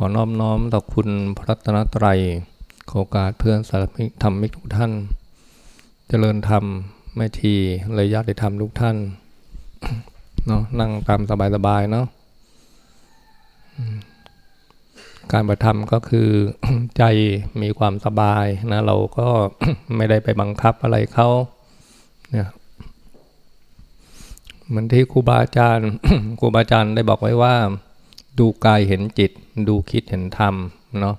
ขอน้อมน้อมต่อคุณพระรัตนตรัยขอโอกาสเพื่อนสารพิธรรมิกทุกท่าน เจริญธรรมแม่ทีเลยญาติธรรมทุกท่านเนาะนั่งตามสบายๆเนาะการประทำก็คือใจมีความสบายนะเราก็ไม่ได้ไปบังคับอะไรเขาเนี่ยเหมือนที่ครูบาอาจารย์ครูบาอาจารย์ได้บอกไว้ว่า ดูกายเห็นจิต ดูคิดเห็นธรรมเนาะ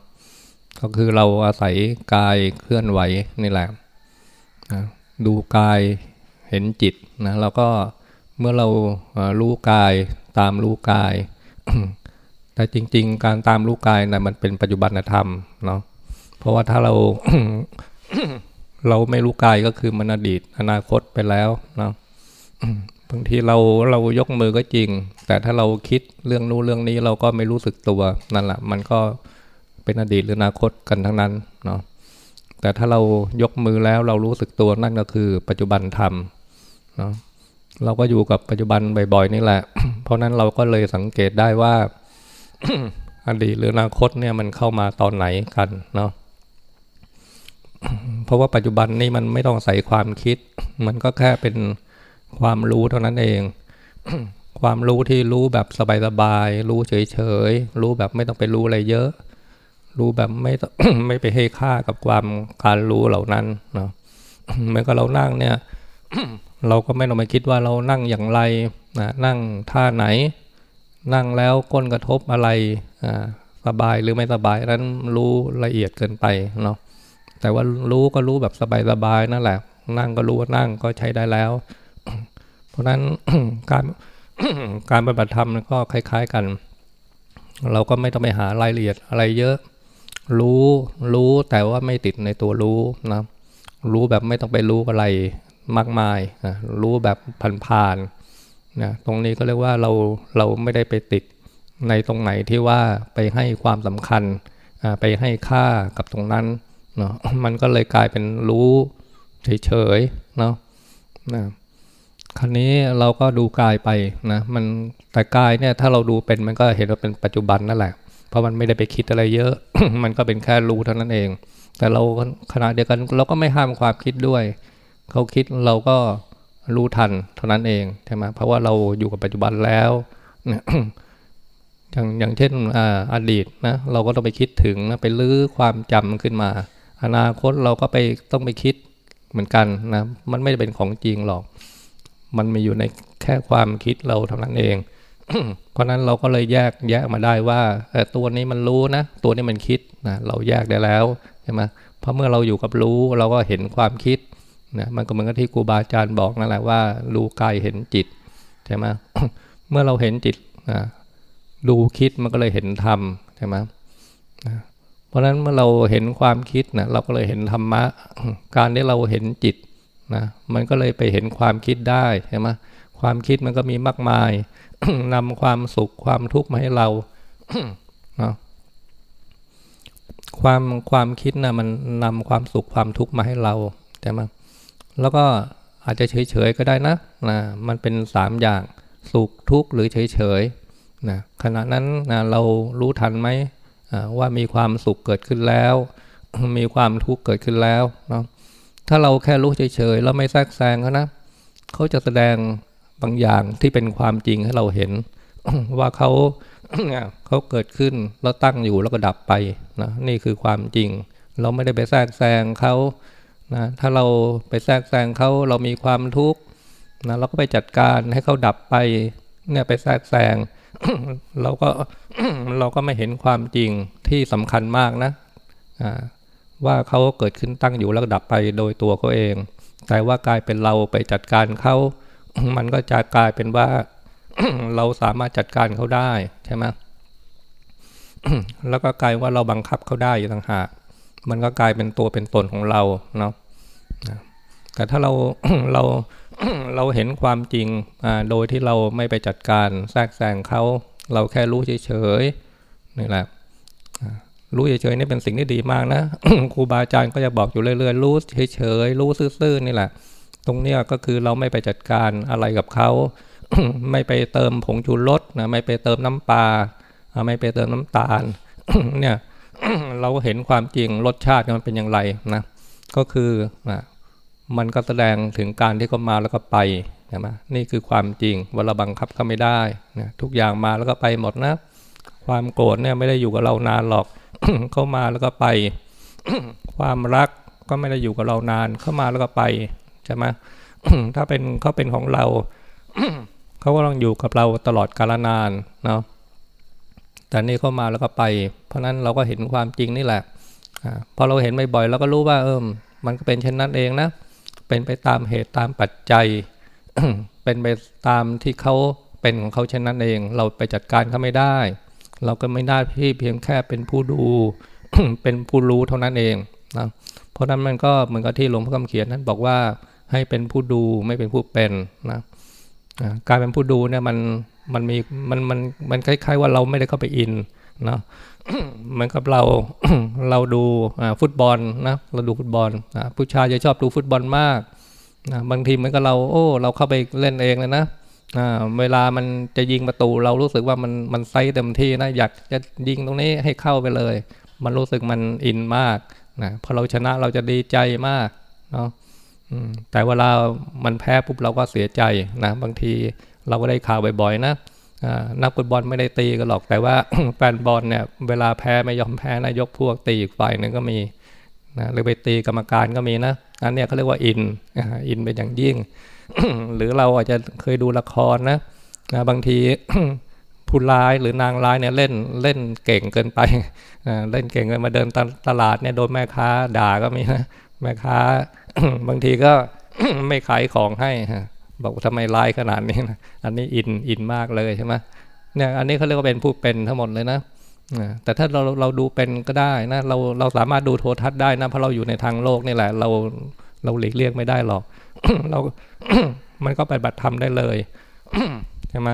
ก็คือเราอาศัยกายเคลื่อนไหวนี่แหละนะดูกายเห็นจิตนะแล้วก็เมื่อเรารู้กายตามรู้กาย แต่จริง ๆ การตามรู้กายนะมันเป็นปัจจุบันธรรมเนาะเพราะว่าถ้าเราเราไม่รู้กายก็คือมันอดีต อนาคตไปแล้วเนาะ บางทีเราเรายกมือก็จริง แต่ถ้าเราคิดเรื่องนู้นเรื่องนี้เราก็ไม่รู้สึกตัวนั่นแหละมันก็เป็นอดีตหรืออนาคตกันทั้งนั้นเนาะแต่ถ้าเรายกมือแล้วเรารู้สึกตัวนั่นก็คือ ปัจจุบันธรรมเนาะเราก็อยู่กับปัจจุบันบ่อยๆนี่แหละ เพราะนั้นเราก็เลยสังเกตได้ว่าอดีตหรืออนาคตเนี่ยมันเข้ามาตอนไหนกันเนาะเพราะว่าปัจจุบันนี่มันไม่ต้องใส่ความคิด มันก็แค่เป็น ความรู้เท่านั้นเอง ความรู้ที่รู้แบบสบายๆรู้เฉยๆรู้แบบไม่ต้องไปรู้อะไรเยอะ รู้แบบไม่ไม่ไปให้ค่ากับความการรู้เหล่านั้นเนาะเหมือนกับเรานั่งเนี่ย เราก็ไม่ต้องไปคิดว่าเรานั่งอย่างไรนะนั่งท่าไหน นั่งแล้วก้นกระทบอะไรสบายหรือไม่สบายนั้นรู้ละเอียดเกินไปเนาะแต่ว่ารู้ก็รู้แบบสบายๆนั่นแหละ นั่งก็รู้ว่านั่งก็ใช้ได้แล้ว ราะนั้นการการปฏิบัติธรรมก็คล้าย ๆกัน เราก็ไม่ต้องไปหารายละเอียดอะไรเยอะ รู้รู้แต่ว่าไม่ติดในตัวรู้นะรู้แบบไม่ต้องไปรู้อะไรมากมายนะรู้แบบผ่านๆนะตรงนี้ก็เรียกว่าเราเราไม่ได้ไปติดในตรงไหนที่ว่าไปให้ความสำคัญไปให้ค่ากับตรงนั้นเนาะมันก็เลยกลายเป็นรู้เฉยๆเนาะนะ คราวนี้เราก็ดูกายไปนะมันแต่กายเนี่ยถ้าเราดูเป็นมันก็เห็นว่าเป็นปัจจุบันนั่นแหละ เพราะมันไม่ได้ไปคิดอะไรเยอะ มันก็เป็นแค่รู้เท่านั้นเอง แต่เราขณะเดียวกันเราก็ไม่ห้ามความคิดด้วย เขาคิดเราก็รู้ทันเท่านั้นเองใช่ไหมเพราะว่าเราอยู่กับปัจจุบันแล้วอย่างอย่างเช่นออดีตนะเราก็ต้องไปคิดถึงนะไปลื้อความจำขึ้นมา อนาคตเราก็ไปต้องไปคิดเหมือนกันนะมันไม่ได้เป็นของจริงหรอก มันมีอยู่ในแค่ความคิดเราเท่านั้นเอง เพราะนั้นเราก็เลยแยกแยกมาได้ว่าตัวนี้มันรู้นะ ตัวนี้มันคิดนะเราแยกได้แล้วใช่ไหมเพราะเมื่อเราอยู่กับรู้เราก็เห็นความคิดนะมันก็เหมือนกับที่ครูบาอาจารย์บอกนั่นแหละว่ารู้กายเห็นจิตใช่ไหมเมื่อเราเห็นจิตนะดูคิดมันก็เลยเห็นธรรมใช่ไหมเพราะฉะนั้นเมื่อเราเห็นความคิดนะเราก็เลยเห็นธรรมะ การที่เราเห็นจิต นะมันก็เลยไปเห็นความคิดได้ใช่ไหมความคิดมันก็มีมากมายนำความสุขความทุกข์มาให้เรานะความความคิดนะมันนำความสุขความทุกข์มาให้เราใช่ไหมแล้วก็อาจจะเฉยๆก็ได้นะนะมันเป็นสามอย่างสุขทุกข์หรือเฉยๆนะขณะนั้นนะเรารู้ทันไหมว่ามีความสุขเกิดขึ้นแล้ว มีความทุกข์เกิดขึ้นแล้วเนาะ ถ้าเราแค่รู้เฉยๆแล้วไม่แทรกแซงเขานะเขาจะแสดงบางอย่างที่เป็นความจริงให้เราเห็น ว่าเขาเขาเกิดขึ้นแล้วตั้งอยู่แล้วก็ดับไปนะนี่คือความจริง เราไม่ได้ไปแทรกแซงเขานะถ้าเราไปแทรกแซงเขาเรามีความทุกข์นะเราก็ไปจัดการให้เขาดับไป เนี่ยไปแทรกแซงเราก็เราก็ไม่เห็นความจริงที่สำคัญมากนะ ว่าเขาเกิดขึ้นตั้งอยู่แล้วดับไปโดยตัวเขาเอง แต่ว่ากลายเป็นเราไปจัดการเขา มันก็จะกลายเป็นว่าเราสามารถจัดการเขาได้ใช่ไหมแล้วก็กลายว่าเราบังคับเขาได้ต่างหาก มันก็กลายเป็นตัวเป็นตนของเราเนาะแต่ถ้าเราเราเราเห็นความจริงโดยที่เราไม่ไปจัดการแทรกแซงเขา เราแค่รู้เฉยๆนี่แหละ รู้เฉยๆนี่เป็นสิ่งที่ดีมากนะครูบาอาจารย์ก็จะบอกอยู่เรื่อยๆรู้เฉยๆรู้ซื่อๆนี่แหละ ตรงเนี้ยก็คือเราไม่ไปจัดการอะไรกับเขาไม่ไปเติมผงชูรสนะไม่ไปเติมน้ำปลาไม่ไปเติมน้ำตาล เนี่ยเราเห็นความจริงรสชาติมันเป็นอย่างไรนะก็คือนะมันก็แสดงถึงการที่เขามาแล้วก็ไปใช่ไหมนี่คือความจริงว่าเราบังคับเขาไม่ได้นะทุกอย่างมาแล้วก็ไปหมดนะ ความโกรธเนี่ยไม่ได้อยู่กับเรานานหรอก เข้ามาแล้วก็ไป ความรักก็ไม่ได้อยู่กับเรานาน เข้ามาแล้วก็ไปใช่ไหมถ้าเป็นเขาเป็นของเราเขาก็ต้องอยู่กับเราตลอดกาลนานเนาะแต่นี่เข้ามาแล้วก็ไป เพราะนั้นเราก็เห็นความจริงนี่แหละอพอเราเห็นบ่อยๆเราก็รู้ว่าเออมันก็เป็นเช่นนั้นเองนะ เป็นไปตามเหตุตามปัจจัย เป็นไปตามที่เขาเป็นของเขาเช่นนั้นเอง เราไปจัดการเขาไม่ได้ เราก็ไม่ได้ที่เพียงแค่เป็นผู้ดู เป็นผู้รู้เท่านั้นเองนะเพราะนั้นมันก็เหมือนกับที่หลวงพ่อคำเขียนนั้นบอกว่าให้เป็นผู้ดูไม่เป็นผู้เป็นนะการเป็นผู้ดูเนี่ยมันมันมีมันมันมันคล้าย ๆ ว่าเราไม่ได้เข้าไปอินเนาะเหมือนกับเราเราดูฟุตบอลนะเราดูฟุตบอลผู้ชายจะชอบดูฟุตบอลมากนะบางทีเหมือนกับเราโอ้ เราเข้าไปเล่นเองเลยนะ เวลามันจะยิงประตูเรารู้สึกว่ามันมันไซเต็มที่นะอยากจะยิงตรงนี้ให้เข้าไปเลย มันรู้สึกมันอินมากนะพอเราชนะเราจะดีใจมากเนาะแต่เวลามันแพ้ปุ๊บเราก็เสียใจนะบางทีเราก็ได้ข่าวบ่อยๆนะนักฟุตบอลไม่ได้ตีกันหรอก แต่ว่าแฟนบอลเนี่ยเวลาแพ้ไม่ยอมแพ้นะยกพวกตีอีกฝ่ายนึงก็มีนะหรือไปตีกรรมการก็มีนะอันนี้เขาเรียกว่าอินอินเป็นอย่างยิ่ง หรือเราอาจจะเคยดูละครนะนะบางทีผู้ร้ายหรือนางร้ายเนี่ยเล่นเล่นเก่งเกินไปเล่นเก่งเกินมาเดินตลาดเนี่ยโดนแม่ค้าด่าก็มีนะแม่ค้าบางทีก็ไม่ขายของให้บอกทำไมร้ายขนาดนี้นะอันนี้อินอินมากเลยใช่ไหมเนี่ยอันนี้เขาเรียกว่าเป็นผู้เป็นทั้งหมดเลยนะแต่ถ้าเราเราดูเป็นก็ได้นะเราเราสามารถดูโทรทัศน์ได้นะเพราะเราอยู่ในทางโลกนี่แหละเรา เราหลีกเลี่ยงไม่ได้หรอก เรามันก็ไปบัตรทำได้เลยใช่ไหม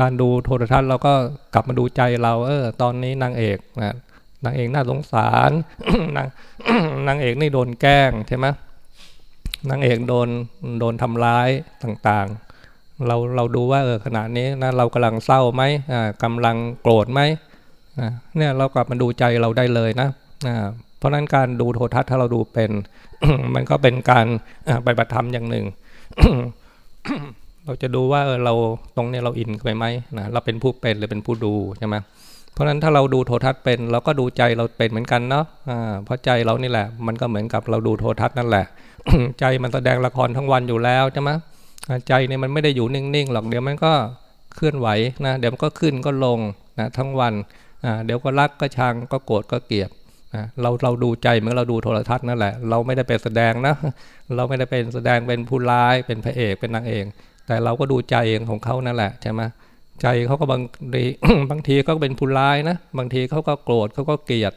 การดูโทรทัศน์เราก็กลับมาดูใจเรา เออ ตอนนี้นางเอกนะนางเอกน่าสงสารนางนางเอกนี่โดนแกล้งใช่ไหมนางเอกโดนโดนทำร้ายต่างๆ เราเราดูว่าเออขณะนี้นะเรากำลังเศร้าไหมอ่ากำลังโกรธไหมอ่าเนี่ยเรากลับมาดูใจเราได้เลยนะอ่าเพราะนั้นการดูโทรทัศน์ถ้าเราดูเป็น มันก็เป็นการไปบัติธรรมอย่างหนึ่ง เราจะดูว่าเราตรงนี้เราอินไปไหมนะเราเป็นผู้เป็นหรือเป็นผู้ดูใช่ไหมเพราะนั้นถ้าเราดูโททัศน์เป็น เราก็ดูใจเราเป็นเหมือนกันเนาะเพราะใจเรานี่แหละ มันก็เหมือนกับเราดูโททัศน์นั่นแหละ ใจมันแสดงละครทั้งวันอยู่แล้วใช่ไหมใจเนี่ยมันไม่ได้อยู่นิ่งๆหรอกเดี๋ยวมันก็เคลื่อนไหวนะเดี๋ยวมันก็ขึ้นก็ลงนะทั้งวันเดี๋ยวก็รักก็ชังก็โกรธก็เกลียด เราเราดูใจเหมือนเราดูโทรทัศน์นั่นแหละ เราไม่ได้เป็นแสดงนะ เราไม่ได้เป็นแสดงเป็นผู้ร้ายเป็นพระเอกเป็นนางเอกแต่เราก็ดูใจเองของเขานั่นแหละใช่ไหมใจเขาก็บางทีบางทีก็เป็นผู้ร้ายนะ บางทีเขาก็โกรธเขาก็เกลียด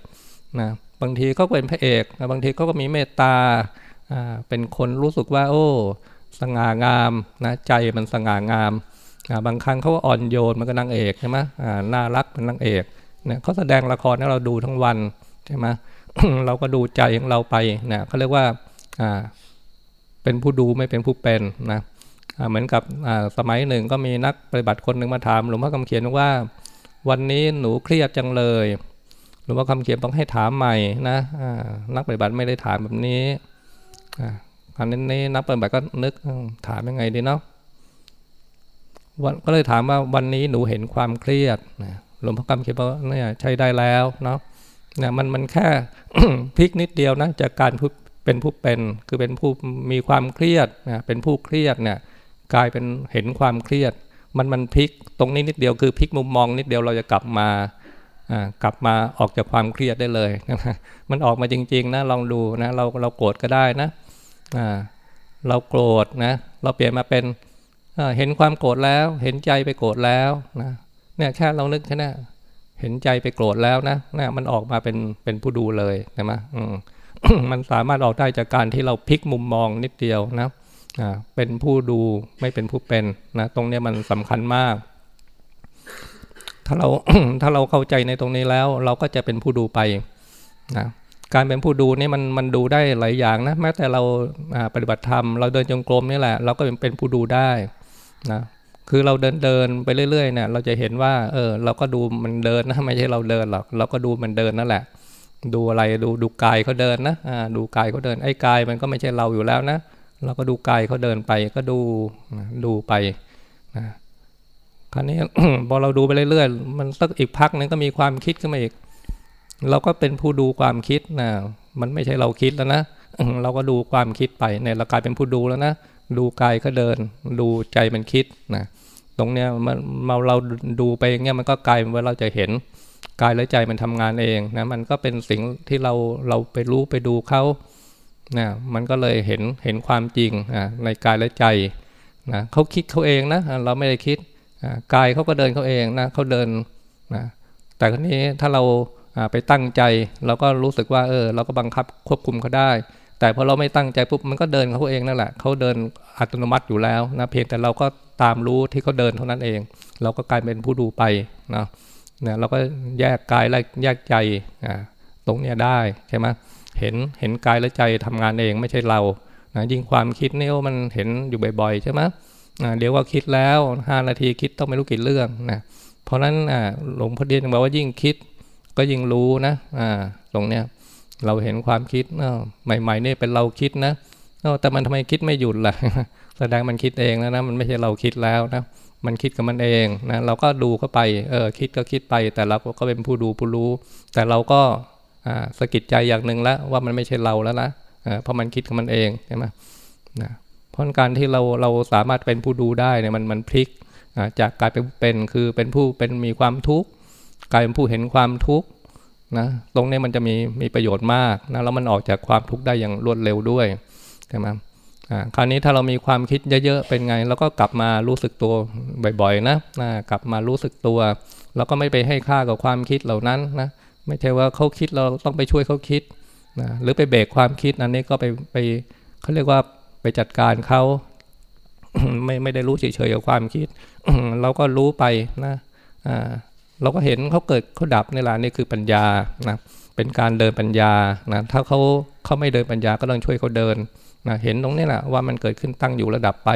นะบางทีก็เป็นพระเอกนะบางทีเขาก็มีเมตตาเป็นคนรู้สึกว่า โอ้สง่างามนะใจมันสง่างามบางครั้งเขาก็อ่อนโยนมันก็นางเอกใช่ไหมน่ารักเป็นนางเอกเนี่ยเขาแสดงละครให้เราดูทั้งวัน ใช่ไหมเราก็ดูใจของเราไปเนี่ยเขาเรียกว่าเป็นผู้ดูไม่เป็นผู้เป็นนะเหมือนกับสมัยหนึ่งก็มีนักปฏิบัติคนหนึ่งมาถามหลวงพ่อคำเขียนว่า วันนี้หนูเครียดจังเลยหลวงพ่อคำเขียนต้องให้ถามใหม่นะนักปฏิบัติไม่ได้ถามแบบนี้อันนี้นักปฏิบัติก็นึกถามยังไงดีเนาะก็เลยถามว่าวันนี้หนูเห็นความเครียดหลวงพ่อกำเขียนว่าเนี่ยใช้ได้แล้วเนาะ นี่ยมันมันแค่พลิกนิดเดียวนะจากการเป็นผู้เป็นคือเป็นผู้มีความเครียดนะเป็นผู้เครียดเนี่ยกลายเป็นเห็นความเครียด มันมันพลิกตรงนี้นิดเดียวคือพลิกมุมมองนิดเดียวเราจะกลับมากลับมาออกจากความเครียดได้เลยนะมันออกมาจริง ๆ นะลองดูนะเราเราโกรธก็ได้นะเราโกรธนะเราเปลี่ยนมาเป็นเห็นความโกรธแล้ว เห็นใจไปโกรธแล้วนะเนี่ยแค่เรานึกแค่นี้ เห็นใจไปโกรธแล้วนะนี่มันออกมาเป็นเป็นผู้ดูเลยใช่ไหมมันสามารถออกได้จากการที่เราพลิกมุมมองนิดเดียวนะเป็นผู้ดูไม่เป็นผู้เป็นนะตรงนี้มันสำคัญมาก ถ้าเราถ้าเราเข้าใจในตรงนี้แล้ว เราก็จะเป็นผู้ดูไปนะการเป็นผู้ดูนี่มันมันดูได้หลายอย่างนะแม้แต่เราปฏิบัติธรรมเราเดินจงกรมนี่แหละ เราก็เป็นผู้ดูได้นะ คือเราเดินเดินไปเรื่อยๆเนี่ยเราจะเห็นว่า เออ เราก็ดูมันเดินนะไม่ใช่เราเดินหรอกเราก็ดูมันเดินนั่นแหละ ดูอะไรดูดูกายเขาเดินนะอ่าดูกายเขาเดินไอ้กายมันก็ไม่ใช่เราอยู่แล้วนะ เราก็ดูกายเขาเดินไปก็ดูดูไปนะคราวนี้พอเราดูไปเรื่อยๆ มันสักอีกพักนึงก็มีความคิดขึ้นมาอีก เราก็เป็นผู้ดูความคิดนะมันไม่ใช่เราคิดแล้วนะเราก็ดูความคิดไปเนี่ยเรากลายเป็นผู้ดูแล้วนะ ดูกายเขาเดิน ดูใจมันคิดนะตรงเนี้ยมันเราเราดูไปอย่างเงี้ยมันก็กลายเป็นว่าเราจะเห็นกายและใจมันทำงานเองนะมันก็เป็นสิ่งที่เราเราไปรู้ไปดูเขานะมันก็เลยเห็นเห็นความจริงนะในกายและใจนะเขาคิดเขาเองนะเราไม่ได้คิดกายเขาก็เดินเขาเองนะเขาเดินนะแต่ครนี้ถ้าเราไปตั้งใจ เราก็รู้สึกว่าเออเราก็บังคับควบคุมเขาได้ แต่พอเราไม่ตั้งใจปุ๊บมันก็เดินเขาเองนั่นแหละเขาเดินอัตโนมัติอยู่แล้วนะเพียงแต่เราก็ตามรู้ที่เขาเดินเท่านั้นเอง เราก็กลายเป็นผู้ดูไปนะเนี่ยเราก็แยกกายและแยกใจตรงเนี้ยได้ใช่ไหมเห็นเห็นกายและใจทำงานเองไม่ใช่เรานะยิ่งความคิดเนี่ยมันเห็นอยู่บ่อยๆใช่ไหมเดี๋ยวว่าคิดแล้วห้านาทีคิดต้องไม่รู้กี่เรื่องนะเพราะนั้นหลวงพ่อเดียนบอกว่ายิ่งคิดก็ยิ่งรู้นะอ่าตรงเนี้ย เราเห็นความคิดใหม่ๆนี่เป็นเราคิดนะแต่มันทำไมคิดไม่หยุดล่ะแสดงมันคิดเองนะนะมันไม่ใช่เราคิดแล้วนะมันคิดกับมันเองนะเราก็ดูเข้าไปเออคิดก็คิดไป แต่เราก็เป็นผู้ดูผู้รู้ แต่เราก็สะกิดใจอย่างหนึ่งแล้วว่ามันไม่ใช่เราแล้วนะเพราะมันคิดกับมันเองใช่ไหมนะเพราะการที่เราเราสามารถเป็นผู้ดูได้เนี่ยมันมันพลิกจากกลายเป็นเป็นคือเป็นผู้เป็นมีความทุกข์กลายเป็นผู้เห็นความทุกข์ นะตรงนี้มันจะมีมีประโยชน์มากนะแล้วมันออกจากความทุกข์ได้อย่างรวดเร็วด้วยใช่ไหมคราวนี้ถ้าเรามีความคิดเยอะๆเป็นไงเราก็กลับมารู้สึกตัวบ่อยๆนะนะกลับมารู้สึกตัวเราก็ไม่ไปให้ค่ากับความคิดเหล่านั้นนะไม่ใช่ว่าเขาคิดเราต้องไปช่วยเขาคิดนะหรือไปเบรกความคิดนั้นนี่ก็ไปไปเขาเรียกว่าไปจัดการเขาไม่ไม่ได้รู้เฉยๆกับความคิด เราก็รู้ไปนะอ่า เราก็เห็นเขาเกิดเขาดับนี่แหละนี่คือปัญญานะเป็นการเดินปัญญานะถ้าเขาเขาไม่เดินปัญญาก็ต้องช่วยเขาเดินนะเห็นตรงนี้แหละว่ามันเกิดขึ้นตั้งอยู่ระดับไป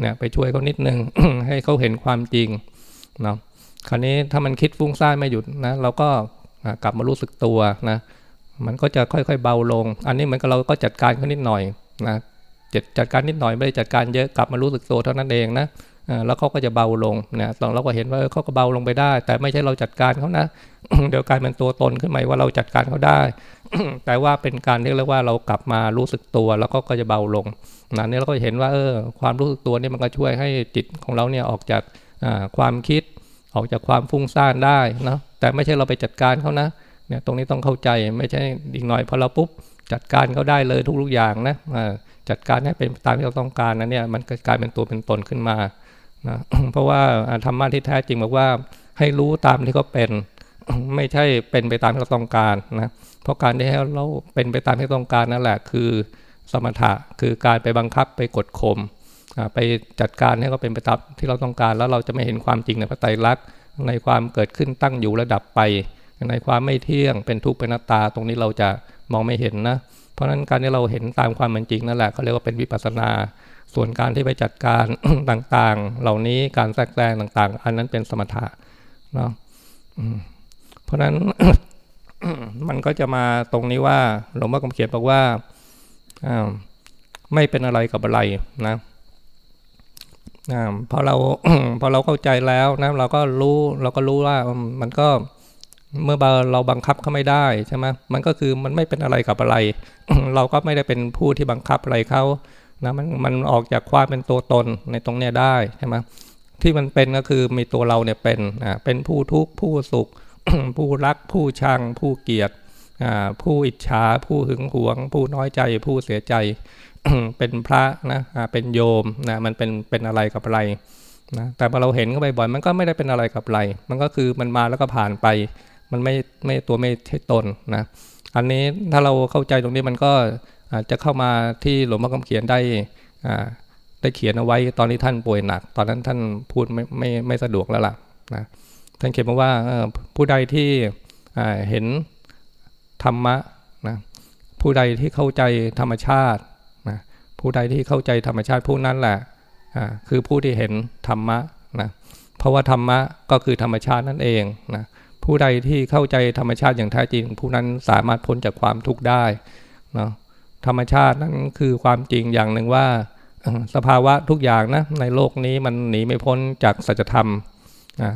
เนี่ยไปช่วยเขานิดนึงให้เขาเห็นความจริงเนาะคราวนี้ถ้ามันคิดฟุ้งซ่านไม่หยุดนะเราก็กลับมารู้สึกตัวนะมันก็จะค่อยๆเบาลง อันนี้เหมือนกับเราก็จัดการเขานิดหน่อยนะจัดจัดการนิดหน่อยไม่ได้จัดการเยอะกลับมารู้สึกตัวเท่านั้นเองนะ แล้วเขาก็จะเบาลงนะตอนเราก็เห็นว่าเขาก็เบาลงไปได้ แต่ไม่ใช่เราจัดการเขานะเดี๋ยวกลายเป็นตัวตนขึ้นมาว่าเราจัดการเขาได้ แต่ว่าเป็นการที่เรียกว่าเรากลับมารู้สึกตัวแล้วก็ก็จะเบาลงนะนี่เราก็เห็นว่าเออความรู้สึกตัวนี่มันก็ช่วยให้จิตของเราเนี่ยออกจากความคิด ออกจากความฟุ้งซ่านได้นะแต่ไม่ใช่เราไปจัดการเขานะเนี่ยตรงนี้ต้องเข้าใจไม่ใช่อีกหน่อยพอเราปุ๊บจัดการเขาได้เลยทุกๆอย่างนะจัดการให้เป็นตามที่เราต้องการนะเนี่ยมันกลายเป็นตัวเป็นตนขึ้นมา นะเพราะว่าธรรมะที่แท้จริงบอกว่าให้รู้ตามที่เขาเป็น ไม่ใช่เป็นไปตามที่เราต้องการนะเพราะการที่เราเป็นไปตามที่ต้องการนั่นแหละคือสมถะคือการไปบังคับไปกดข่มไปจัดการให้เขาเป็นไปตามที่เราต้องการ แล้วเราจะไม่เห็นความจริงในพระไตรลักษณ์ในความเกิดขึ้นตั้งอยู่ระดับไป ในความไม่เที่ยงเป็นทุกข์เป็นนัตตาตรงนี้เราจะมองไม่เห็นนะ เพราะฉะนั้นการที่เราเห็นตามความเป็นจริงนั่นแหละเขาเรียกว่าเป็นวิปัสสนา ส่วนการที่ไปจัดการต่างๆ เหล่านี้การแทรกแซงต่าง ๆ อันนั้นเป็นสมถะเนาะเพราะนั้นมันก็จะมาตรงนี้ว่าหลวงพ่อคำเขียนบอกว่าไม่เป็นอะไรกับอะไรนะพอเราพอเราเข้าใจแล้วนะเราก็รู้เราก็รู้ว่ามันก็เมื่อเราบังคับเขาไม่ได้ใช่ไหมมันก็คือมันไม่เป็นอะไรกับอะไร เราก็ไม่ได้เป็นผู้ที่บังคับอะไรเขา นะมันมันออกจากความเป็นตัวตนในตรงเนี้ยได้ใช่ไหมที่มันเป็นก็คือมีตัวเราเนี่ยเป็นอ่าเป็นผู้ทุกข์ผู้สุข ผู้รัก ผู้ชัง ผู้เกลียดอ่าผู้อิจฉา ผู้หึงหวง ผู้น้อยใจ ผู้เสียใจ เป็นพระนะอ่าเป็นโยมนะมันเป็นเป็นอะไรกับอะไรนะแต่พอเราเห็นเข้าไปบ่อยมันก็ไม่ได้เป็นอะไรกับอะไร มันก็คือมันมาแล้วก็ผ่านไป มันไม่ไม่ตัวไม่ใช่ตนนะอันนี้ถ้าเราเข้าใจตรงนี้มันก็ จะเข้ามาที่หลวงพ่อคำเขียนได้ได้เขียนเอาไว้ตอนที่ท่านป่วยหนัก ตอนนั้นท่านพูดไม่ไม่ไม่สะดวกแล้วล่ะนะท่านเขียนมาว่าผู้ใดที่เห็นธรรมะนะผู้ใดที่เข้าใจธรรมชาตินะผู้ใดที่เข้าใจธรรมชาติผู้นั้นแหละคือผู้ที่เห็นธรรมะนะเพราะว่าธรรมะก็คือธรรมชาตินั่นเองนะผู้ใดที่เข้าใจธรรมชาติอย่างแท้จริง ผู้นั้นสามารถพ้นจากความทุกข์ได้เนาะ ธรรมชาตินั้นคือความจริงอย่างหนึ่งว่าสภาวะทุกอย่างนะในโลกนี้มันหนีไม่พ้นจากสัจธรรม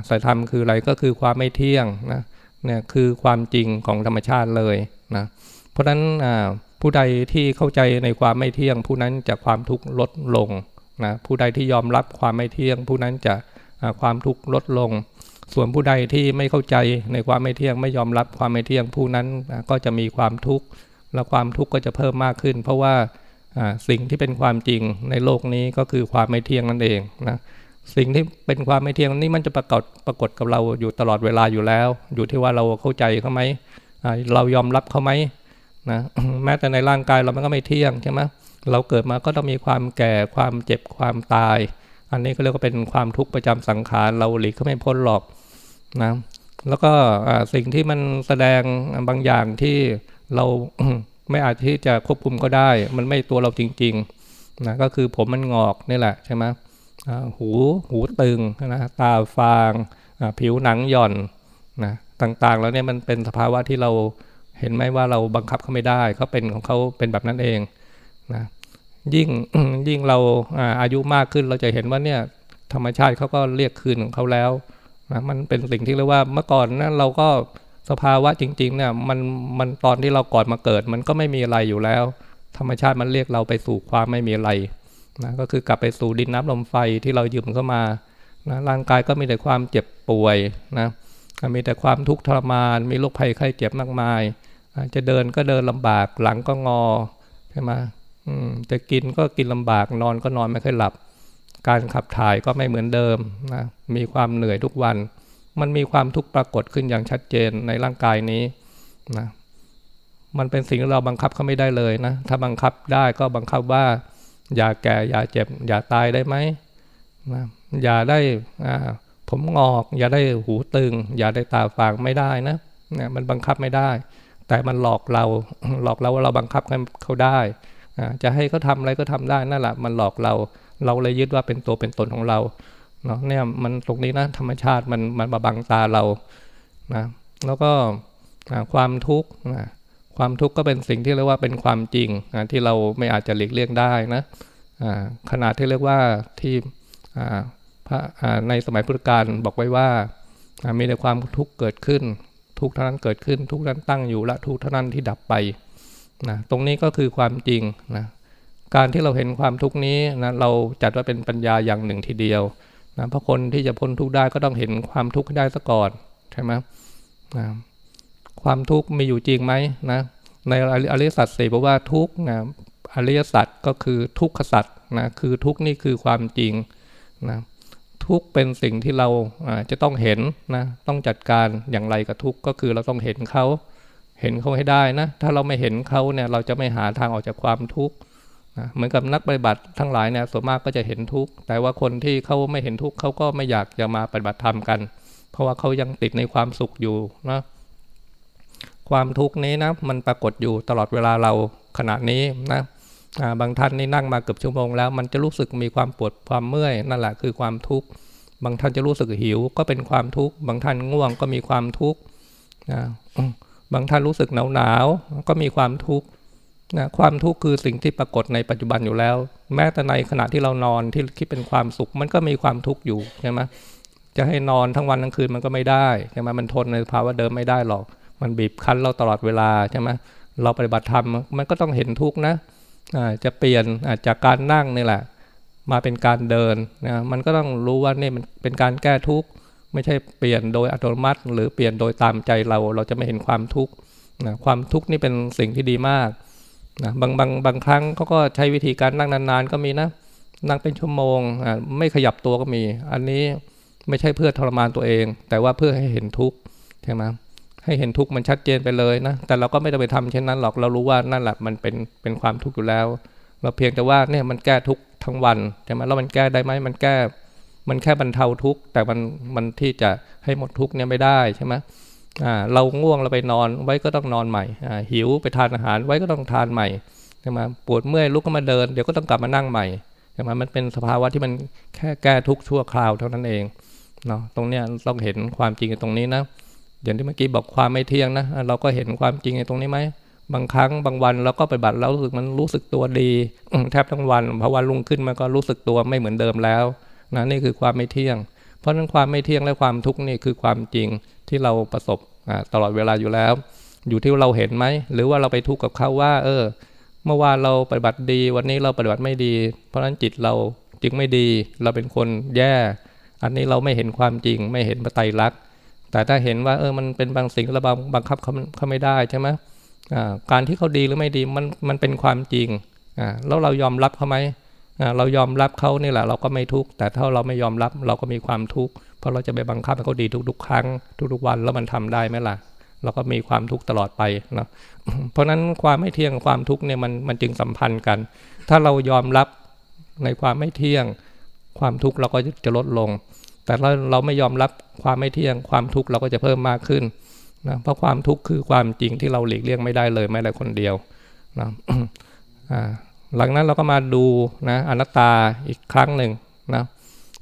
สัจธรรมคืออะไรก็คือความไม่เที่ยงนะเนี่ยคือความจริงของธรรมชาติเลยนะเพราะฉะนั้นผู้ใดที่เข้าใจในความไม่เที่ยง ผู้นั้นจะความทุกข์ลดลงนะผู้ใดที่ยอมรับความไม่เที่ยง ผู้นั้นจะความทุกข์ลดลง ส่วนผู้ใดที่ไม่เข้าใจในความไม่เที่ยง ไม่ยอมรับความไม่เที่ยงผู้นั้นก็จะมีความทุกข์ และความทุกข์ก็จะเพิ่มมากขึ้น เพราะว่าสิ่งที่เป็นความจริงในโลกนี้ก็คือความไม่เที่ยงนั่นเองนะสิ่งที่เป็นความไม่เที่ยงนี้มันจะปรากฏปรากฏกับเราอยู่ตลอดเวลาอยู่แล้ว อยู่ที่ว่าเราเข้าใจเขาไหมเรายอมรับเขาไหมนะแม้แต่ในร่างกายเรามันก็ไม่เที่ยงใช่ไหมเราเกิดมาก็ต้องมีความแก่ความเจ็บความตาย อันนี้ก็เรียกว่าเป็นความทุกข์ประจำสังขารเราหลีกเขาไม่พ้นหรอกนะแล้วก็สิ่งที่มันแสดงบางอย่างที่ เราไม่อาจที่จะควบคุมก็ได้ มันไม่ตัวเราจริงๆนะก็คือผมมันงอกนี่แหละใช่ไหมหูหูตึงนะตาฟางผิวหนังหย่อนนะต่างๆ แล้วเนี่ยมันเป็นสภาวะที่เราเห็นไหมว่าเราบังคับเขาไม่ได้เขาเป็นของเขาเป็นแบบนั้นเองนะยิ่งยิ่งเราอายุมากขึ้นเราจะเห็นว่าเนี่ยธรรมชาติเขาก็เรียกคืนของเขาแล้วนะมันเป็นสิ่งที่เรียกว่าเมื่อก่อนนะเราก็ สภาวะจริง ๆ เนี่ยมันมันตอนที่เราก่อนมาเกิด มันก็ไม่มีอะไรอยู่แล้ว ธรรมชาติมันเรียกเราไปสู่ความไม่มีอะไรนะก็คือกลับไปสู่ดินน้ำลมไฟที่เรายืมเข้ามานะร่างกายก็มีแต่ความเจ็บป่วยนะมีแต่ความทุกข์ทรมาน มีโรคภัยไข้เจ็บมากมาย จะเดินก็เดินลำบากหลังก็งอใช่ไหมจะกินก็กินลำบากนอนก็นอนไม่ค่อยหลับ การขับถ่ายก็ไม่เหมือนเดิมนะมีความเหนื่อยทุกวัน มันมีความทุกข์ปรากฏขึ้นอย่างชัดเจนในร่างกายนี้นะมันเป็นสิ่งที่เราบังคับเขาไม่ได้เลยนะ ถ้าบังคับได้ก็บังคับว่า อย่าแก่อย่าเจ็บ อย่าตายได้ไหมนะอย่าได้ผมงอก อย่าได้หูตึง อย่าได้ตาฝางไม่ได้นะเนี่ยมันบังคับไม่ได้ แต่มันหลอกเราหลอกเราว่าเราบังคับเขาได้จะให้เขาทาอะไรก็ทำได้นั่นแหละมันหลอกเรา เราเลยยึดว่าเป็นตัวเป็นตนของเรา เนาะเนี่ยมันตรงนี้นะธรรมชาติมันมันบังตาเรานะแล้วก็ความทุกข์นะความทุกข์ก็เป็นสิ่งที่เรียกว่าเป็นความจริงที่เราไม่อาจจะหลีกเลี่ยงได้นะขนาดที่เรียกว่าที่ในสมัยพุทธกาลบอกไว้ว่ามีแต่ความทุกข์เกิดขึ้น ทุกเท่านั้นเกิดขึ้น ทุกนั้นตั้งอยู่และทุกเท่านั้นที่ดับไปนะตรงนี้ก็คือความจริงนะการที่เราเห็นความทุกข์นี้นะเราจัดว่าเป็นปัญญาอย่างหนึ่งทีเดียว นะเพราะคนที่จะพ้นทุกข์ได้ก็ต้องเห็นความทุกข์ได้ซะก่อนใช่ไหมนะความทุกข์มีอยู่จริงไหมนะในอริยสัจสี่บอกว่าทุกนะอริยสัจก็คือทุกขสัจนะคือทุกนี่คือความจริงนะทุกเป็นสิ่งที่เราจะต้องเห็นนะต้องจัดการอย่างไรกับทุกก็คือเราต้องเห็นเขาเห็นเขาให้ได้นะถ้าเราไม่เห็นเขาเนี่ยเราจะไม่หาทางออกจากความทุกข์ นะเหมือนกับนักปฏิบัติทั้งหลายเนี่ยส่วนมากก็จะเห็นทุกข์แต่ว่าคนที่เขาไม่เห็นทุกข์เขาก็ไม่อยากจะมาปฏิบัติธรรมกัน เพราะว่าเขายังติดในความสุขอยู่นะความทุกข์นี้นะมันปรากฏอยู่ตลอดเวลาเราขณะนี้นะบางท่านนี่นั่งมาเกือบชั่วโมงแล้วมันจะรู้สึกมีความปวดความเมื่อยนั่นแหละคือความทุกข์บางท่านจะรู้สึกหิวก็เป็นความทุกข์บางท่านง่วงก็มีความทุกข์นะบางท่านรู้สึกหนาวหนาวก็มีความทุกข์ นะความทุกข์คือสิ่งที่ปรากฏในปัจจุบันอยู่แล้ว แม้แต่ในขณะที่เรานอนที่คิดเป็นความสุข มันก็มีความทุกข์อยู่ใช่ไหมจะให้นอนทั้งวันทั้งคืนมันก็ไม่ได้ใช่ไหมมันทนในภาวะเดิมไม่ได้หรอก มันบีบคั้นเราตลอดเวลาใช่ไหมเราปฏิบัติธรรมมันก็ต้องเห็นทุกข์นะจะเปลี่ยนจากการนั่งนี่แหละ มาเป็นการเดินนะมันก็ต้องรู้ว่านี่มันเป็นการแก้ทุกข์ไม่ใช่เปลี่ยนโดยอัตโนมัติ หรือเปลี่ยนโดยตามใจเราเราจะไม่เห็นความทุกข์นะความทุกข์นี่เป็นสิ่งที่ดีมาก นะบางบางบางครั้งเขาก็ใช้วิธีการนั่งนานๆ ก็มีนะ นั่งเป็นชั่วโมงไม่ขยับตัวก็มี อันนี้ไม่ใช่เพื่อทรมานตัวเอง แต่ว่าเพื่อให้เห็นทุกข์ใช่ไหมให้เห็นทุกข์มันชัดเจนไปเลยนะ แต่เราก็ไม่ต้ไปทำเช่นนั้นหรอกเรารู้ว่านั่นแหละมันเป็นเป็นความทุกข์อยู่แล้ว เราเพียงแต่ว่าเนี่ยมันแก้ทุกข์ทั้งวันใช่ไหมแล้วมันแก้ได้ไหมมันแก้ มันแค่บรรเทาทุกข์แต่มันมันที่จะให้หมดทุกข์เนี่ยไม่ได้ใช่ไหม เราง่วงเราไปนอนไว้ก็ต้องนอนใหม่หิวไปทานอาหารไว้ก็ต้องทานใหม่ใช่ไหมปวดเมื่อยลุกก็มาเดินเดี๋ยวก็ต้องกลับมานั่งใหม่ใช่ไหมมันเป็นสภาวะที่มันแค่แก้ทุกชั่วคราวเท่านั้นเองเนาะตรงเนี้ยต้องเห็นความจริงตรงนี้นะอย่างที่เมื่อกี้บอกความไม่เที่ยงนะเราก็เห็นความจริงในตรงนี้ไหมบางครั้งบางวันเราก็ไปบัตรแล้วรู้สึกมันรู้สึกตัวดีแทบทั้งวันพอวันรุ่งขึ้นมันก็รู้สึกตัวไม่เหมือนเดิมแล้วนะนี่คือความไม่เที่ยง เพราะนั้นความไม่เที่ยงและความทุกข์นี่คือความจริง ที่เราประสบตลอดเวลาอยู่แล้ว อยู่ที่เราเห็นไหม หรือว่าเราไปทุกข์กับเขาว่า เออ เมื่อวานเราปฏิบัติดี วันนี้เราปฏิบัติไม่ดี เพราะฉะนั้นจิตเราจึงไม่ดี เราเป็นคนแย่ อันนี้เราไม่เห็นความจริง ไม่เห็นปไตยรักแต่ถ้าเห็นว่าเออมันเป็นบางสิ่งเราบังคับเขาเขาไม่ได้ใช่ไหมการที่เขาดีหรือไม่ดีมันมันเป็นความจริงแล้วเรายอมรับเขาไหมเรายอมรับเขานี่แหละ เราก็ไม่ทุกข์แต่ถ้าเราไม่ยอมรับเราก็มีความทุกข์ เพราะเราจะไปบังคับให้เขาดีทุก ๆ ครั้ง ทุกๆวันแล้วมันทำได้ไหมล่ะ เราก็มีความทุกข์ตลอดไปเนาะเพราะนั้นความไม่เที่ยงความทุกข์เนี่ยมันมันจึงสัมพันธ์กัน ถ้าเรายอมรับในความไม่เที่ยง ความทุกข์เราก็จะลดลง แต่เราเราไม่ยอมรับความไม่เที่ยง ความทุกข์เราก็จะเพิ่มมากขึ้นนะเพราะความทุกข์คือความจริงที่เราหลีกเลี่ยงไม่ได้เลยแม้แต่คนเดียวนะหลังนั้นเราก็มาดูนะอนัตตาอีกครั้งหนึ่งนะ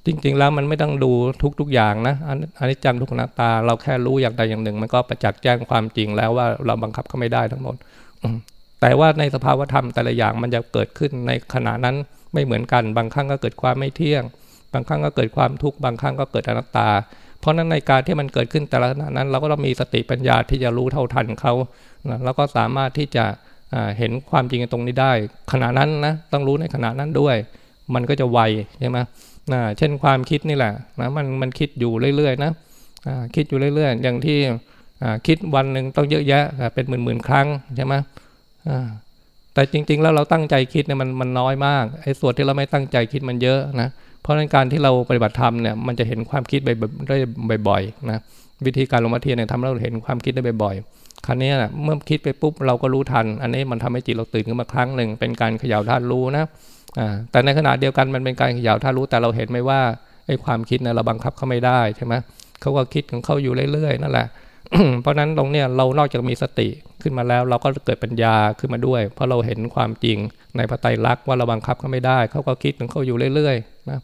จริง ๆ แล้วมันไม่ต้องดูทุก ๆ อย่างนะอันนี้จังทุกนัตตา เราแค่รู้อย่างใดอย่างหนึ่ง มันก็ประจักษ์แจ้งความจริงแล้วว่าเราบังคับเขาไม่ได้ทั้งหมดแต่ว่าในสภาวธรรมแต่ละอย่างมันจะเกิดขึ้นในขณะนั้นไม่เหมือนกัน บางครั้งก็เกิดความไม่เที่ยง บางครั้งก็เกิดความทุกข์บางครั้งก็เกิดอนัตตา เพราะนั้นในการที่มันเกิดขึ้นแต่ละขณะนั้น เราก็ต้องมีสติปัญญาที่จะรู้เท่าทันเขาแล้วก็สามารถที่จะเห็นความจริงตรงนี้ได้ ขณะนั้นนะต้องรู้ในขณะนั้นด้วย มันก็จะไวใช่ไหม นะเช่นความคิดนี่แหละนะมันมันคิดอยู่เรื่อยๆนะคิดอยู่เรื่อย ๆ อย่างที่คิดวันหนึ่งต้องเยอะแยะเป็นหมื่นๆครั้งใช่ไหมแต่จริง ๆ แล้วเราตั้งใจคิดเนี่ยมันมันน้อยมากไอ้ส่วนที่เราไม่ตั้งใจคิดมันเยอะนะเพราะในการที่เราปฏิบัติธรรมเนี่ยมันจะเห็นความคิดได้บ่อยๆนะวิธีการลงมาเทียนเนี่ยทำให้เราเห็นความคิดได้บ่อยๆครั้นี้นะเมื่อคิดไปปุ๊บเราก็รู้ทัน อันนี้มันทำให้จิตเราตื่นขึ้นมาครั้งหนึ่งเป็นการเขย่าธาตุรู้นะ แต่ในขณะเดียวกันมันเป็นการขย่าถ้ารู้แต่เราเห็นไหมว่าไอ้ความคิดนะเราบังคับเขาไม่ได้ใช่ไหมเขาก็คิดของเขาอยู่เรื่อยๆนั่นแหละเพราะนั้นตรงเนี้ยเรานอกจากมีสติขึ้นมาแล้ว เราก็เกิดปัญญาขึ้นมาด้วย เพราะเราเห็นความจริงในพระไตรลักษณ์ว่าเราบังคับเขาไม่ได้ เขาก็คิดของเขาอยู่เรื่อยๆนะ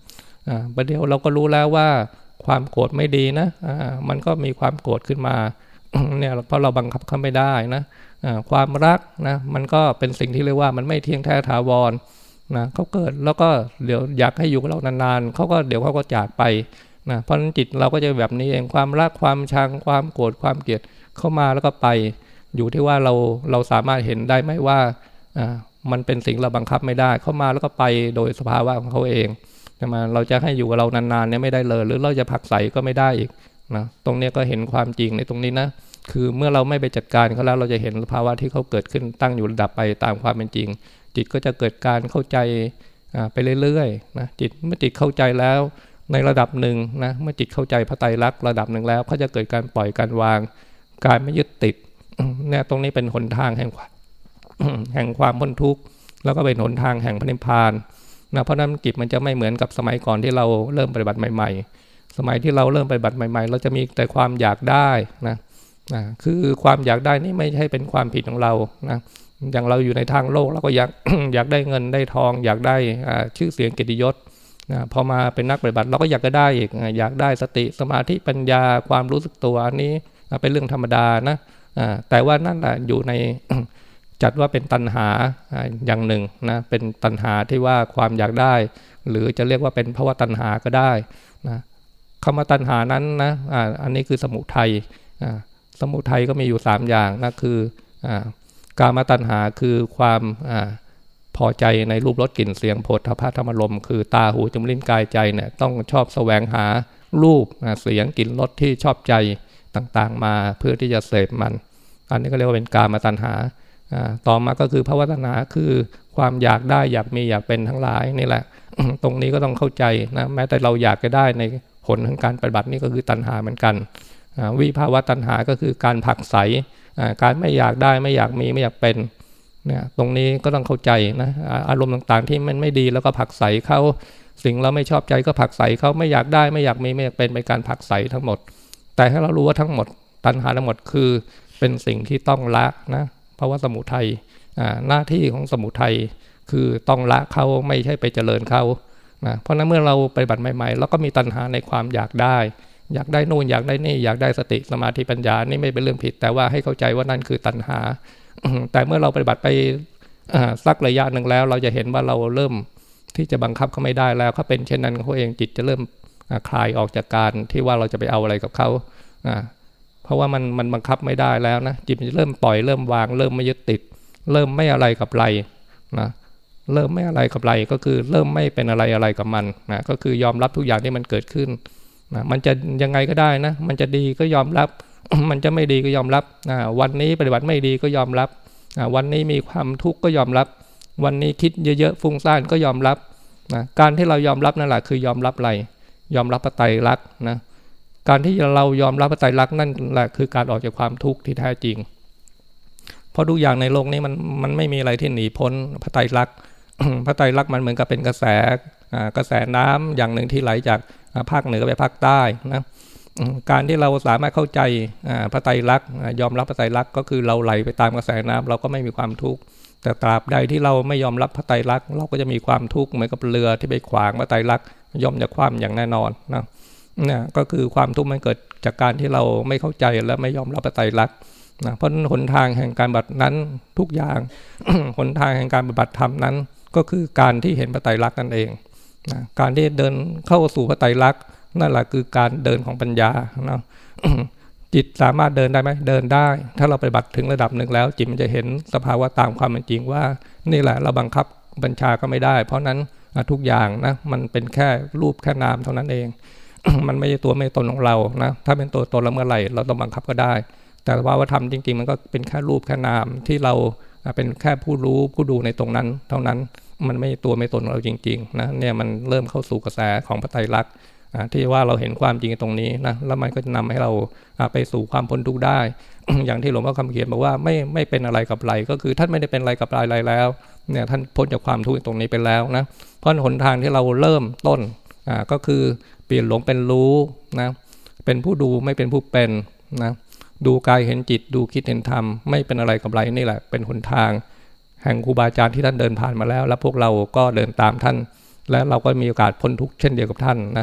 ประเดี๋ยวเราก็รู้แล้วว่าความโกรธไม่ดีนะมันก็มีความโกรธขึ้นมาเนี่ยเพราะเราบังคับเขาไม่ได้นะความรักนะมันก็เป็นสิ่งที่เรียกว่ามันไม่เที่ยงแท้ถาวร นะเขาเกิดแล้วก็เดี๋ยวอยากให้อยู่กับเรานานๆเขาก็เดี๋ยวเขาก็จากไปนะเพราะนั้นจิตเราก็จะแบบนี้เองความรักความชังความโกรธความเกลียดเข้ามาแล้วก็ไป อยู่ที่ว่าเราเราสามารถเห็นได้ไหมว่าอ่ามันเป็นสิ่งเราบังคับไม่ได้ เข้ามาแล้วก็ไปโดยสภาวะของเขาเองใช่ไหมเราจะให้อยู่กับเรานานๆเนี่ยไม่ได้เลย หรือเราจะผักใสก็ไม่ได้อีกนะตรงนี้ก็เห็นความจริงในตรงนี้นะคือเมื่อเราไม่ไปจัดการเขาแล้วเราจะเห็นภาวะที่เขาเกิดขึ้นตั้งอยู่ระดับไปตามความเป็นจริง จิตก็จะเกิดการเข้าใจไปเรื่อยๆนะจิตเมื่อจิตเข้าใจแล้วในระดับหนึ่งนะเมื่อจิตเข้าใจพระไตรลักษณ์ระดับหนึ่งแล้วก็จะเกิดการปล่อยการวาง การไม่ยึดติดเนี่ยตรงนี้เป็นหนทางแห่งความแห่งความพ้นทุกข์แล้วก็เป็นหนทางแห่งพระนิพพานนะเพราะนั้นจิตมันจะไม่เหมือนกับสมัยก่อนที่เราเริ่มปฏิบัติใหม่ ๆ สมัยที่เราเริ่มปฏิบัติใหม่ ๆ เราจะมีแต่ความอยากได้นะนะคือความอยากได้นี่ไม่ใช่เป็นความผิดของเรานะ อย่างเราอยู่ในทางโลกเราก็อยากอยากได้เงินได้ทอง อยากได้ชื่อเสียงกิติยศนะพอมาเป็นนักปฏิบัติเราก็อยากจะได้อีกอยากได้สติสมาธิปัญญาความรู้สึกตัวอันนี้เป็นเรื่องธรรมดานะแต่ว่านั่นแหละอยู่ในจัดว่าเป็นตัณหาอย่างหนึ่งนะเป็นตัณหาที่ว่าความอยากได้ หรือจะเรียกว่าเป็นภาวะตัณหาก็ได้นะคำว่าตัณหานั้นนะอันนี้คือสมุทัยสมุทัยก็มีอยู่ 3 อย่างนะคือ กามตัณหาคือความอพอใจในรูปรสกลิ่นเสียงโผฏฐพัธรรมลมคือตาหูจมูกลิ้นกายใจเนี่ยต้องชอบแสวงหารูปเสียงกลิ่นรสที่ชอบใจต่างๆ มาเพื่อที่จะเสพมัน อันนี้ก็เรียกว่าเป็นกามตัณหาต่อมาก็คือภาวะตัณหาคือความอยากได้อยากมีอยากเป็นทั้งหลายนี่แหละ ตรงนี้ก็ต้องเข้าใจนะแม้แต่เราอยากจะได้ในผลของการปฏิบัตินี่ก็คือตัณหาเหมือนกัน วิภาวะตัณหาก็คือการผักใส การไม่อยากได้ไม่อยากมีไม่อยากเป็นเนี่ยตรงนี้ก็ต้องเข้าใจนะอารมณ์ต่างๆที่มันไม่ดีแล้วก็ผักใสเขาสิ่งเราไม่ชอบใจก็ผักใสเขาไม่อยากได้ไม่อยากมีไม่อยากเป็นเป็นการผักใสทั้งหมด แต่ให้เรารู้ว่าทั้งหมด ตัณหาทั้งหมดคือเป็นสิ่งที่ต้องละนะเพราะว่าสมุทัยหน้าที่ของสมุทัยคือต้องละเขาไม่ใช่ไปเจริญเขานะเพราะนั้นเมื่อเราไปบัติใหม่ๆเราก็มีตัณหาในความอยากได้ อยากได้นู่นอยากได้นี่อยากได้สติสมาธิปัญญานี่ไม่เป็นเรื่องผิด แต่ว่าให้เข้าใจว่านั่นคือตัณหา แต่เมื่อเราปฏิบัติไปสักระยะหนึ่งแล้ว เราจะเห็นว่าเราเริ่มที่จะบังคับเขาไม่ได้แล้วเขาเป็นเช่นนั้นเขาเองจิตจะเริ่มคลายออกจากการที่ว่าเราจะไปเอาอะไรกับเขาเพราะว่ามันมันบังคับไม่ได้แล้วนะจิตมันจะเริ่มปล่อยเริ่มวาง เริ่มไม่ยึดติด เริ่มไม่อะไรกับไรนะเริ่มไม่อะไรกับไรก็คือเริ่มไม่เป็นอะไรอะไรกับมันนะก็คือยอมรับทุกอย่างที่มันเกิดขึ้น นะมันจะยังไงก็ได้นะ มันจะดีก็ยอมรับ มันจะไม่ดีก็ยอมรับนะวันนี้ปฏิบัติไม่ดีก็ยอมรับนะวันนี้มีความทุกข์ก็ยอมรับ วันนี้คิดเยอะๆฟุ้งซ่านก็ยอมรับนะการที่เรายอมรับนั่นแหละคือยอมรับอะไร ยอมรับปไตยรักนะ การที่เรายอมรับปไตยรักนั่นแหละคือการออกจากความทุกข์ที่แท้จริง เพราะทุกอย่างในโลกนี้มันมันไม่มีอะไรที่หนีพ้นพระไตรลักษณ์พระไตรลักษณ์มันเหมือนกับเป็นกระแสกระแสน้ำอย่างหนึ่งที่ไหลจาก ภาคเหนือไปภาคใต้นะการที่เราสามารถเข้าใจพระไตรลักษณ์ยอมรับพระไตรลักษณ์ก็คือเราไหลไปตามกระแสน้ำเราก็ไม่มีความทุกข์แต่ตราบใดที่เราไม่ยอมรับพระไตรลักษณ์เราก็จะมีความทุกข์เหมือนกับเรือที่ไปขวางพระไตรลักษณ์ย่อมจะคว่ำอย่างแน่นอนนะนี่ก็คือความทุกข์มันเกิดจากการที่เราไม่เข้าใจและไม่ยอมรับพระไตรลักษณ์นะเพราะหนทางแห่งการบัตินั้นทุกอย่างหนทางแห่งการบัติธรรมนั้น ก็คือการที่เห็นพระไตรลักษณ์นั่นเอง นะการที่เดินเข้าสู่พระไตรลักษณ์นั่นแหละคือการเดินของปัญญานะจิตสามารถเดินได้ไหมเดินได้ ถ้าเราปฏิบัติถึงระดับหนึ่งแล้ว จิตมันจะเห็นสภาวะตามความเป็นจริงว่า นี่แหละเราบังคับบัญชาก็ไม่ได้ เพราะนั้นทุกอย่างนะมันเป็นแค่รูปแค่นามเท่านั้นเอง มันไม่ใช่ตัวไม่ตนของเรานะถ้าเป็นตัวตนแล้วเมื่อไหร่ เราต้องบังคับก็ได้ แต่ว่าวัฒนธรรมจริง ๆ มันก็เป็นแค่รูปแค่นามที่เราเป็นแค่ผู้รู้ผู้ดูในตรงนั้นเท่านั้น มันไม่ตัวไม่ตนเราจริงๆนะเนี่ยมันเริ่มเข้าสู่กระแสของพระไตรลักษณ์ที่ว่าเราเห็นความจริงตรงนี้นะแล้วมันก็จะนำให้เราไปสู่ความพ้นทุกข์ได้ อย่างที่หลวงพ่อคำเขียนบอกว่าไม่ไม่เป็นอะไรกับไรก็คือท่านไม่ได้เป็นอะไรกับอะไรแล้วเนี่ยท่านพ้นจากความทุกข์ตรงนี้ไปแล้วนะเพราะหนทางที่เราเริ่มต้นก็คือเปลี่ยนหลงเป็นรู้นะเป็นผู้ดูไม่เป็นผู้เป็นนะดูกายเห็นจิตดูคิดเห็นธรรมไม่เป็นอะไรกับไรนี่แหละเป็นหนทาง แห่งครูบาอาจารย์ที่ท่านเดินผ่านมาแล้ว และพวกเราก็เดินตามท่าน และเราก็มีโอกาสพ้นทุกข์เช่นเดียวกับท่านนะ